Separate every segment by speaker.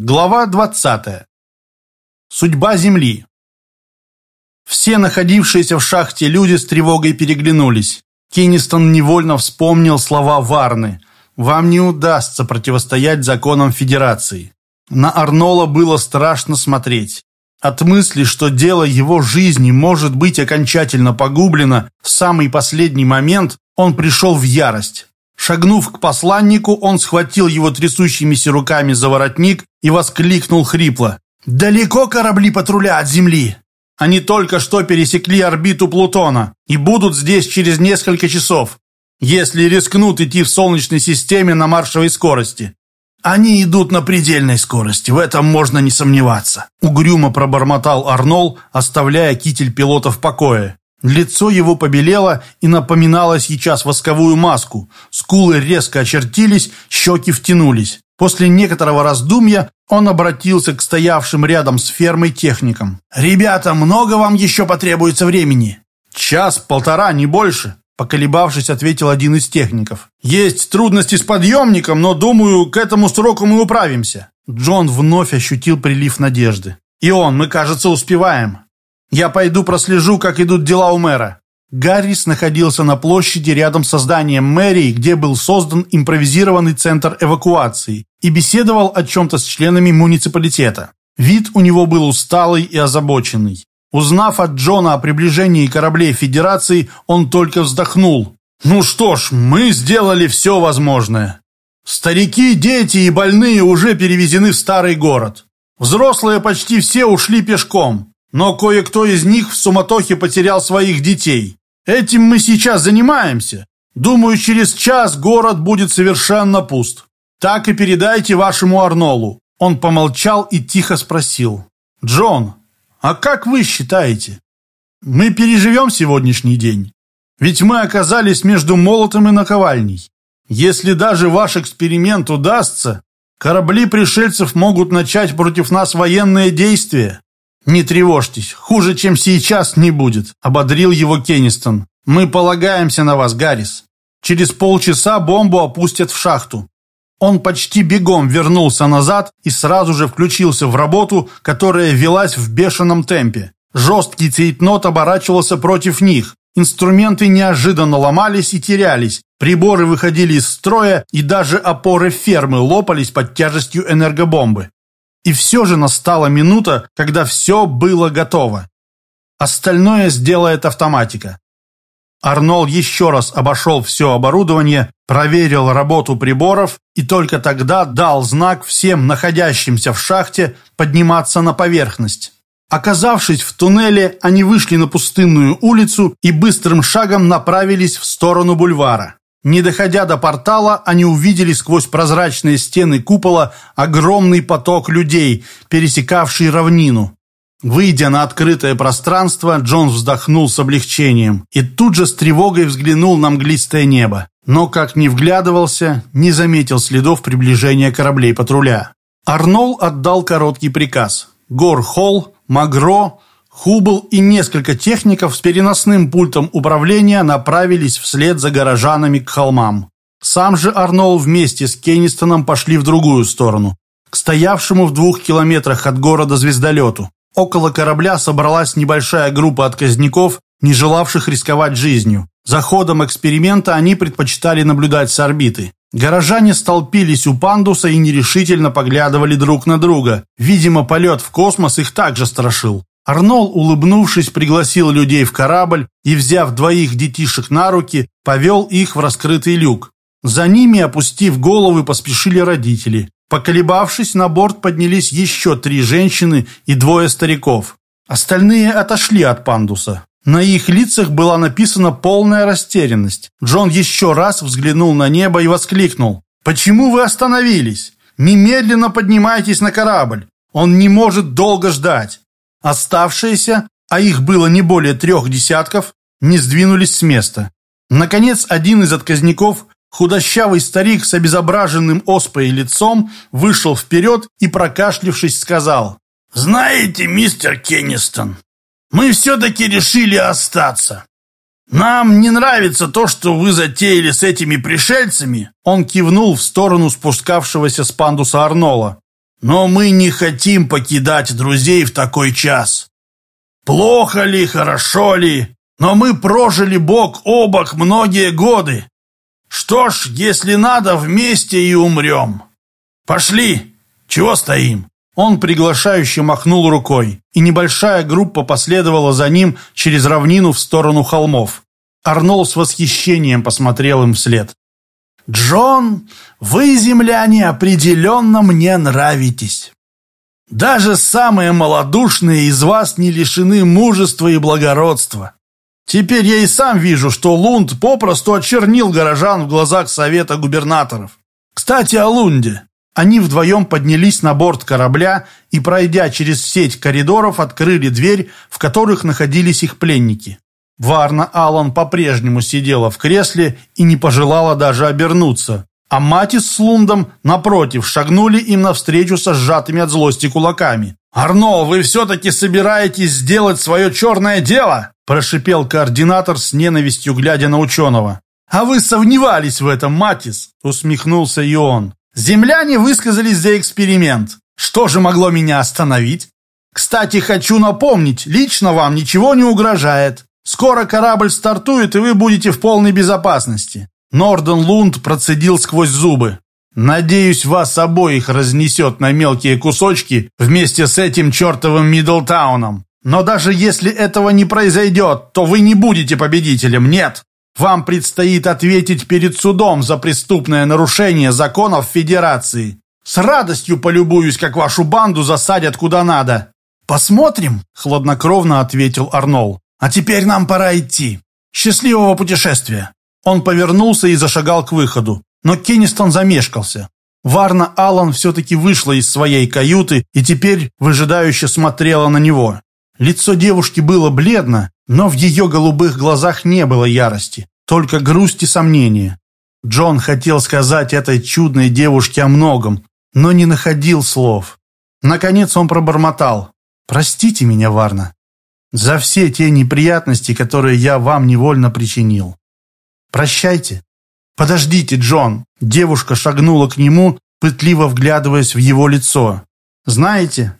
Speaker 1: Глава 20. Судьба Земли. Все находившиеся в шахте люди с тревогой переглянулись. Кеннистон невольно вспомнил слова Варны. «Вам не удастся противостоять законам Федерации». На Арнола было страшно смотреть. От мысли, что дело его жизни может быть окончательно погублено в самый последний момент, он пришел в ярость. Шагнув к посланнику, он схватил его трясущимися руками за воротник и воскликнул хрипло. «Далеко корабли патруля от Земли?» Они только что пересекли орбиту Плутона и будут здесь через несколько часов, если рискнут идти в Солнечной системе на маршевой скорости. Они идут на предельной скорости, в этом можно не сомневаться. Угрюмо пробормотал Арнол, оставляя китель пилота в покое. Лицо его побелело и напоминало сейчас восковую маску. Скулы резко очертились, щеки втянулись. После некоторого раздумья он обратился к стоявшим рядом с фермой техникам. «Ребята, много вам еще потребуется времени?» «Час-полтора, не больше», – поколебавшись, ответил один из техников. «Есть трудности с подъемником, но, думаю, к этому сроку мы управимся». Джон вновь ощутил прилив надежды. «И он, мы, кажется, успеваем. Я пойду прослежу, как идут дела у мэра». Гаррис находился на площади рядом со зданием мэрии, где был создан импровизированный центр эвакуации, и беседовал о чем-то с членами муниципалитета. Вид у него был усталый и озабоченный. Узнав от Джона о приближении кораблей Федерации, он только вздохнул. «Ну что ж, мы сделали все возможное. Старики, дети и больные уже перевезены в старый город. Взрослые почти все ушли пешком. Но кое-кто из них в суматохе потерял своих детей. Этим мы сейчас занимаемся. Думаю, через час город будет совершенно пуст. Так и передайте вашему Арнолу». Он помолчал и тихо спросил. «Джон, а как вы считаете? Мы переживем сегодняшний день? Ведь мы оказались между молотом и наковальней. Если даже ваш эксперимент удастся, корабли пришельцев могут начать против нас военные действия. «Не тревожьтесь, хуже, чем сейчас, не будет», — ободрил его Кеннистон. «Мы полагаемся на вас, Гаррис. Через полчаса бомбу опустят в шахту». Он почти бегом вернулся назад и сразу же включился в работу, которая велась в бешеном темпе. Жесткий цейтнот оборачивался против них. Инструменты неожиданно ломались и терялись. Приборы выходили из строя, и даже опоры фермы лопались под тяжестью энергобомбы. И все же настала минута, когда все было готово. Остальное сделает автоматика. Арнол еще раз обошел все оборудование, проверил работу приборов и только тогда дал знак всем находящимся в шахте подниматься на поверхность. Оказавшись в туннеле, они вышли на пустынную улицу и быстрым шагом направились в сторону бульвара. Не доходя до портала, они увидели сквозь прозрачные стены купола огромный поток людей, пересекавший равнину. Выйдя на открытое пространство, Джон вздохнул с облегчением и тут же с тревогой взглянул на мглистое небо. Но, как ни вглядывался, не заметил следов приближения кораблей патруля. Арнол отдал короткий приказ. Гор Холл, Магро, Хубл и несколько техников с переносным пультом управления направились вслед за горожанами к холмам. Сам же Арнол вместе с Кеннистоном пошли в другую сторону, к стоявшему в двух километрах от города звездолету. Около корабля собралась небольшая группа отказников, не желавших рисковать жизнью. За ходом эксперимента они предпочитали наблюдать с орбиты. Горожане столпились у пандуса и нерешительно поглядывали друг на друга. Видимо, полет в космос их также страшил. Арнол, улыбнувшись, пригласил людей в корабль и, взяв двоих детишек на руки, повел их в раскрытый люк. За ними, опустив головы, поспешили родители. Поколебавшись, на борт поднялись еще три женщины и двое стариков. Остальные отошли от пандуса. На их лицах была написана полная растерянность. Джон еще раз взглянул на небо и воскликнул. «Почему вы остановились? Немедленно поднимайтесь на корабль. Он не может долго ждать». Оставшиеся, а их было не более трех десятков, не сдвинулись с места. Наконец, один из отказников, худощавый старик с обезображенным оспой лицом, вышел вперед и, прокашлившись, сказал, «Знаете, мистер Кеннистон, мы все-таки решили остаться. Нам не нравится то, что вы затеяли с этими пришельцами». Он кивнул в сторону спускавшегося с пандуса Арнола.
Speaker 2: Но мы не хотим покидать друзей в такой час. Плохо ли, хорошо ли, но мы прожили бок о бок многие годы. Что ж, если надо, вместе и умрем. Пошли, чего стоим?»
Speaker 1: Он приглашающе махнул рукой, и небольшая группа последовала за ним через равнину в сторону холмов. Арнол с восхищением посмотрел им вслед.
Speaker 2: «Джон, вы, земляне, определенно мне нравитесь. Даже самые малодушные из вас не лишены мужества и благородства. Теперь я и сам вижу, что Лунд попросту очернил горожан в глазах совета губернаторов. Кстати, о Лунде. Они вдвоем поднялись на борт корабля и, пройдя через сеть коридоров, открыли дверь, в которых находились их пленники. Варна Аллан по-прежнему сидела в кресле и не пожелала даже обернуться, а Матис с Лундом, напротив, шагнули им навстречу со сжатыми от злости кулаками. «Арно, вы все-таки собираетесь сделать свое черное дело?» прошипел координатор с ненавистью, глядя на ученого. «А вы сомневались в этом, Матис?» усмехнулся и он. Земляне высказались за эксперимент. Что же могло меня остановить? Кстати, хочу напомнить, лично вам ничего не угрожает. Скоро корабль стартует, и вы будете в полной безопасности. Норден Лунд процедил сквозь зубы. Надеюсь, вас обоих разнесет на мелкие кусочки вместе с этим чертовым Мидлтауном. Но даже если этого не произойдет, то вы не будете победителем, нет. Вам предстоит ответить перед судом за преступное нарушение законов Федерации. С радостью полюбуюсь, как вашу банду засадят куда надо. Посмотрим, хладнокровно ответил Арнол. А теперь нам пора идти. Счастливого путешествия. Он повернулся и зашагал к выходу, но Кеннистон замешкался. Варна Аллан все-таки вышла из своей каюты и теперь выжидающе смотрела на него. Лицо девушки было бледно, но в ее голубых глазах не было ярости, только грусть и сомнения. Джон хотел сказать этой чудной девушке о многом, но не находил слов. Наконец он пробормотал. «Простите меня, Варна, за все те неприятности, которые я вам невольно причинил. Прощайте. Подождите, Джон!» Девушка шагнула к нему, пытливо вглядываясь в его лицо. «Знаете,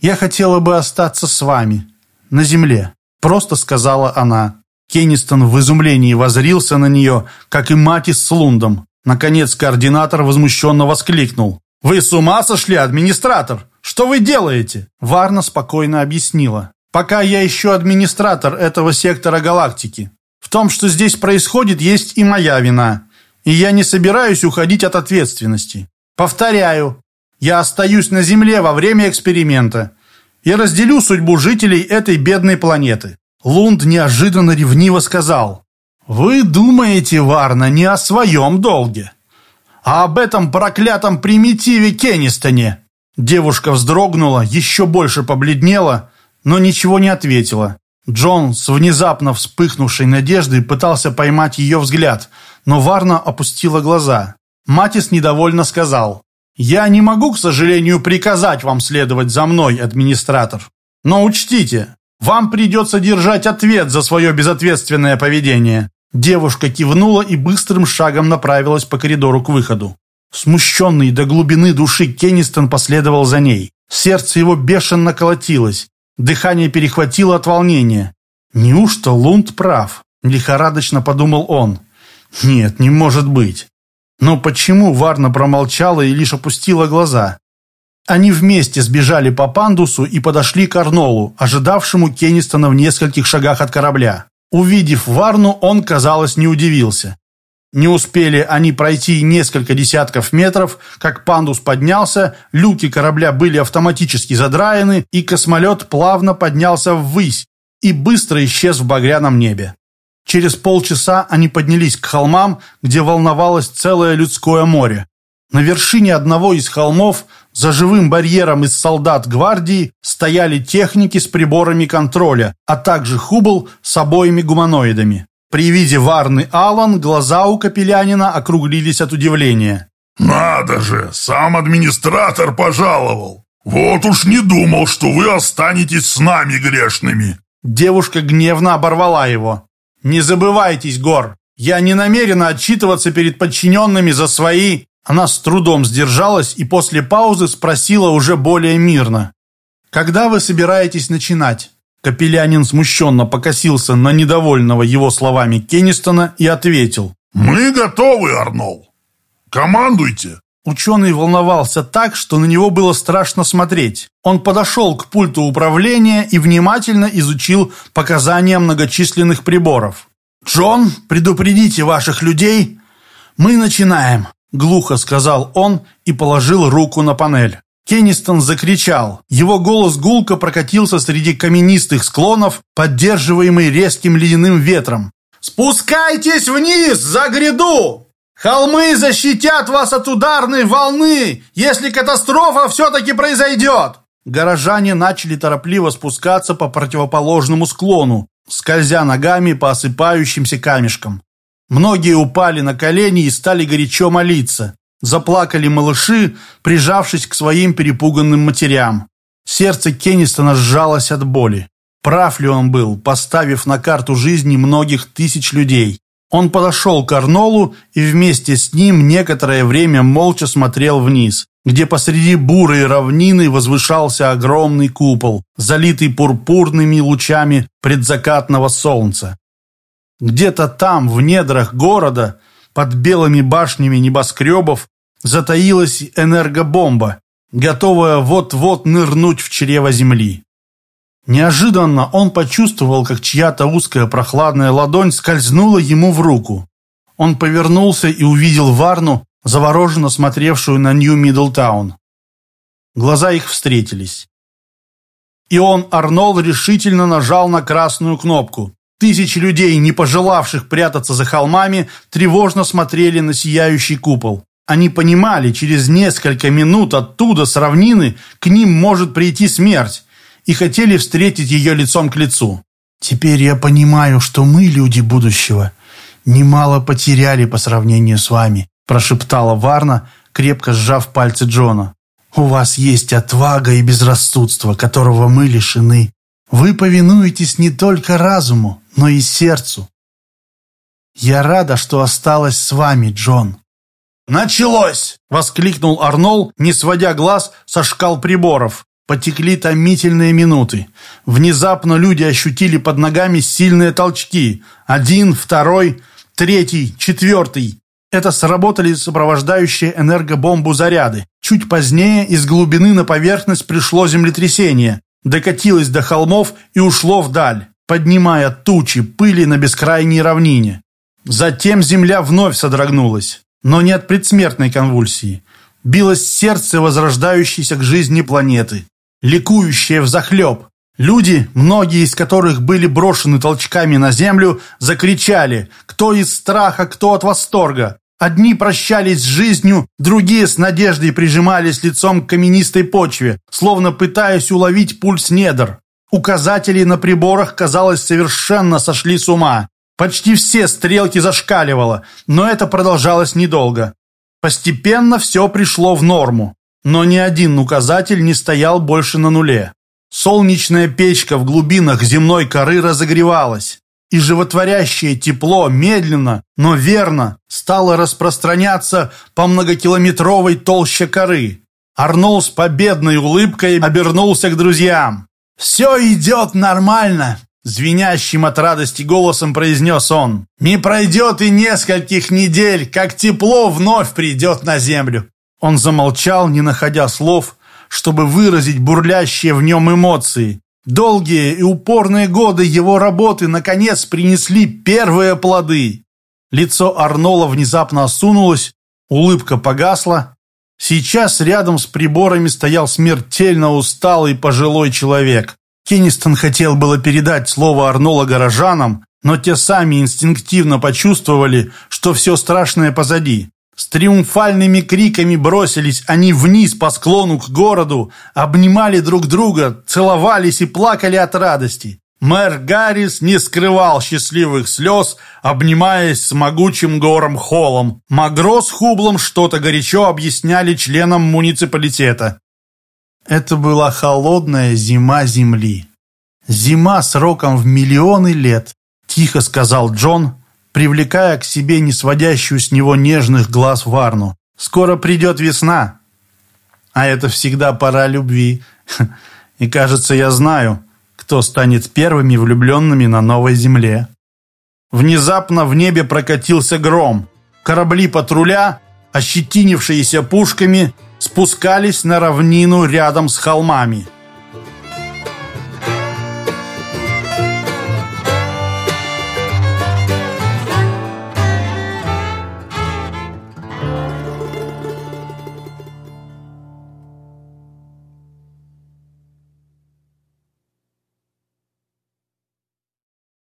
Speaker 2: я хотела бы остаться с вами, на земле», просто сказала она. Кеннистон в изумлении возрился на нее, как и Матис с Лундом. Наконец координатор возмущенно воскликнул. «Вы с ума сошли, администратор? Что вы делаете?» Варна спокойно объяснила. «Пока я еще администратор этого сектора галактики. В том, что здесь происходит, есть и моя вина. И я не собираюсь уходить от ответственности. Повторяю, я остаюсь на Земле во время эксперимента и разделю судьбу жителей этой бедной планеты. Лунд неожиданно ревниво сказал, «Вы думаете, Варна, не о своем долге, а об этом проклятом примитиве Кеннистоне». Девушка вздрогнула, еще больше побледнела, но ничего не ответила. Джон с внезапно вспыхнувшей надеждой пытался поймать ее взгляд, но Варна опустила глаза. Матис недовольно сказал, «Я не могу, к сожалению, приказать вам следовать за мной, администратор. Но учтите, вам придется держать ответ за свое безответственное поведение». Девушка кивнула и быстрым шагом направилась по коридору к выходу. Смущенный до глубины души Кеннистон последовал за ней. Сердце его бешено колотилось. Дыхание перехватило от волнения. «Неужто Лунд прав?» – лихорадочно подумал он. «Нет, не может быть. Но почему Варна промолчала и лишь опустила глаза? Они вместе сбежали по пандусу и подошли к Арнолу, ожидавшему Кеннистона в нескольких шагах от корабля. Увидев Варну, он, казалось, не удивился. Не успели они пройти несколько десятков метров, как пандус поднялся, люки корабля были автоматически задраены, и космолет плавно поднялся ввысь и быстро исчез в багряном небе. Через полчаса они поднялись к холмам, где волновалось целое людское море. На вершине одного из холмов, за живым барьером из солдат гвардии, стояли техники с приборами контроля, а также Хубл с обоими гуманоидами. При виде Варны Алан глаза у Капелянина округлились от удивления.
Speaker 3: «Надо же, сам администратор пожаловал! Вот уж не думал, что вы останетесь с нами грешными!»
Speaker 1: Девушка гневно оборвала его. «Не забывайтесь, Гор, я не намерена отчитываться перед подчиненными за свои...» Она с трудом сдержалась и после паузы спросила уже более мирно. «Когда вы собираетесь начинать?» Капелянин смущенно покосился на недовольного его словами Кеннистона и ответил.
Speaker 3: «Мы готовы, Арнол. Командуйте!»
Speaker 1: Ученый волновался так, что на него было страшно смотреть. Он подошел к пульту управления и внимательно изучил показания многочисленных приборов. «Джон, предупредите ваших людей. Мы начинаем», — глухо сказал он и положил руку на панель. Кеннистон закричал. Его голос гулко прокатился среди каменистых склонов, поддерживаемый резким ледяным ветром. «Спускайтесь вниз, за гряду! Холмы защитят вас от ударной волны, если катастрофа все-таки произойдет!» Горожане начали торопливо спускаться по противоположному склону, скользя ногами по осыпающимся камешкам. Многие упали на колени и стали горячо молиться. Заплакали малыши, прижавшись к своим перепуганным матерям. Сердце Кеннистона сжалось от боли. Прав ли он был, поставив на карту жизни многих тысяч людей? Он подошел к Арнолу и вместе с ним некоторое время молча смотрел вниз, где посреди бурой равнины возвышался огромный купол, залитый пурпурными лучами предзакатного солнца. Где-то там, в недрах города, под белыми башнями небоскребов, затаилась энергобомба, готовая вот-вот нырнуть в чрево земли. Неожиданно он почувствовал, как чья-то узкая прохладная ладонь скользнула ему в руку. Он повернулся и увидел Варну, завороженно смотревшую на Нью-Миддлтаун. Глаза их встретились. И он, Арнольд, решительно нажал на красную кнопку. Тысячи людей, не пожелавших прятаться за холмами, тревожно смотрели на сияющий купол. Они понимали, через несколько минут оттуда, с равнины, к ним может прийти смерть, и хотели встретить ее лицом к лицу. «Теперь я понимаю, что мы, люди будущего, немало потеряли по сравнению с вами», прошептала Варна, крепко сжав пальцы Джона. «У вас есть отвага и безрассудство, которого мы лишены. Вы повинуетесь не только разуму, но и сердцу. Я рада, что осталась с вами, Джон». «Началось!» — воскликнул Арнол, не сводя глаз со шкал приборов. Потекли томительные минуты. Внезапно люди ощутили под ногами сильные толчки. Один, второй, третий, четвертый. Это сработали сопровождающие энергобомбу заряды. Чуть позднее из глубины на поверхность пришло землетрясение. Докатилось до холмов и ушло вдаль, поднимая тучи пыли на бескрайней равнине. Затем земля вновь содрогнулась, но не от предсмертной конвульсии. Билось сердце возрождающейся к жизни планеты ликующие взахлеб. Люди, многие из которых были брошены толчками на землю, закричали, кто из страха, кто от восторга. Одни прощались с жизнью, другие с надеждой прижимались лицом к каменистой почве, словно пытаясь уловить пульс недр. Указатели на приборах, казалось, совершенно сошли с ума. Почти все стрелки зашкаливало, но это продолжалось недолго. Постепенно все пришло в норму. Но ни один указатель не стоял больше на нуле. Солнечная печка в глубинах земной коры разогревалась, и животворящее тепло медленно, но верно стало распространяться по многокилометровой толще коры. Арнол с победной улыбкой обернулся к друзьям. «Все идет нормально», — звенящим от радости голосом произнес он. «Не пройдет и нескольких недель, как тепло вновь придет на землю. Он замолчал, не находя слов, чтобы выразить бурлящие в нем эмоции. Долгие и упорные годы его работы наконец принесли первые плоды. Лицо Арнола внезапно осунулось, улыбка погасла. Сейчас рядом с приборами стоял смертельно усталый пожилой человек. Кеннистон хотел было передать слово Арнола горожанам, но те сами инстинктивно почувствовали, что все страшное позади. С триумфальными криками бросились они вниз по склону к городу, обнимали друг друга, целовались и плакали от радости. Мэр Гаррис не скрывал счастливых слез, обнимаясь с могучим гором Холлом. Магро с Хублом что-то горячо объясняли членам муниципалитета. Это была холодная зима Земли. Зима сроком в миллионы лет, тихо сказал Джон, привлекая к себе не сводящую с него нежных глаз Варну. Скоро придет весна. А это всегда пора любви. И, кажется, я знаю, кто станет первыми влюбленными на новой земле. Внезапно в небе прокатился гром. Корабли патруля, ощетинившиеся пушками, спускались на равнину рядом с холмами –